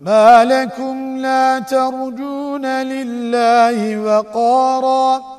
ما لكم لا ترجون لله وقارا.